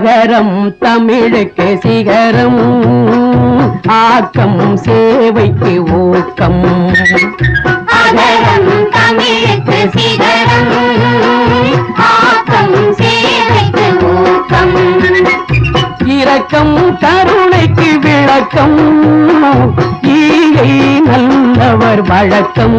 அகரம் தமிழுக்கு சிகரம். ஆக்கம் சேவைக்கு ஊக்கம். தமிழுக்கு சிகரம். ஆக்கம் சேவைக்கு ஊக்கம். இரக்கம் கருணைக்கு விளக்கம். ஈகை நல்லவர் வழக்கம்.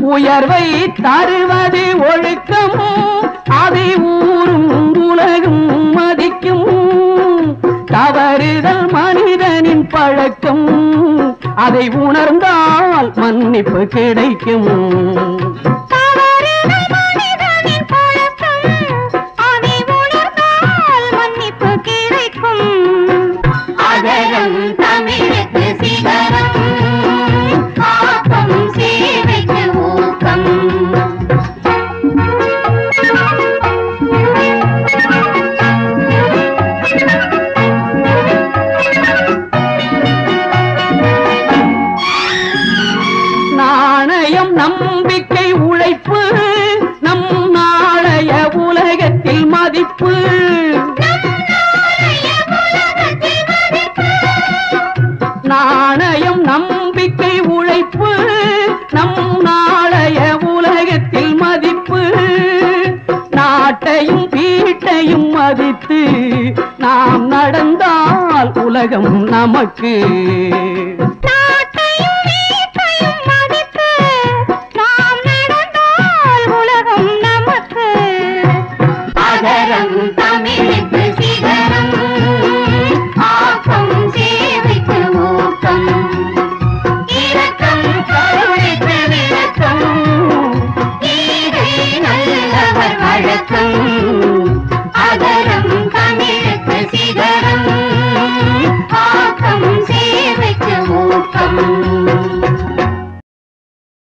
உயர்வை தருவது ஒழுக்கம் அதை ஊரும் உலகும் மதிக்கும். தவறுதல் மனிதனின் பழக்கம் அதை உணர்ந்தால் மன்னிப்பு கிடைக்கும். வீட்டையும் வீட்டையும் மதித்து நாம் நடந்தால் உலகம் நமக்கு.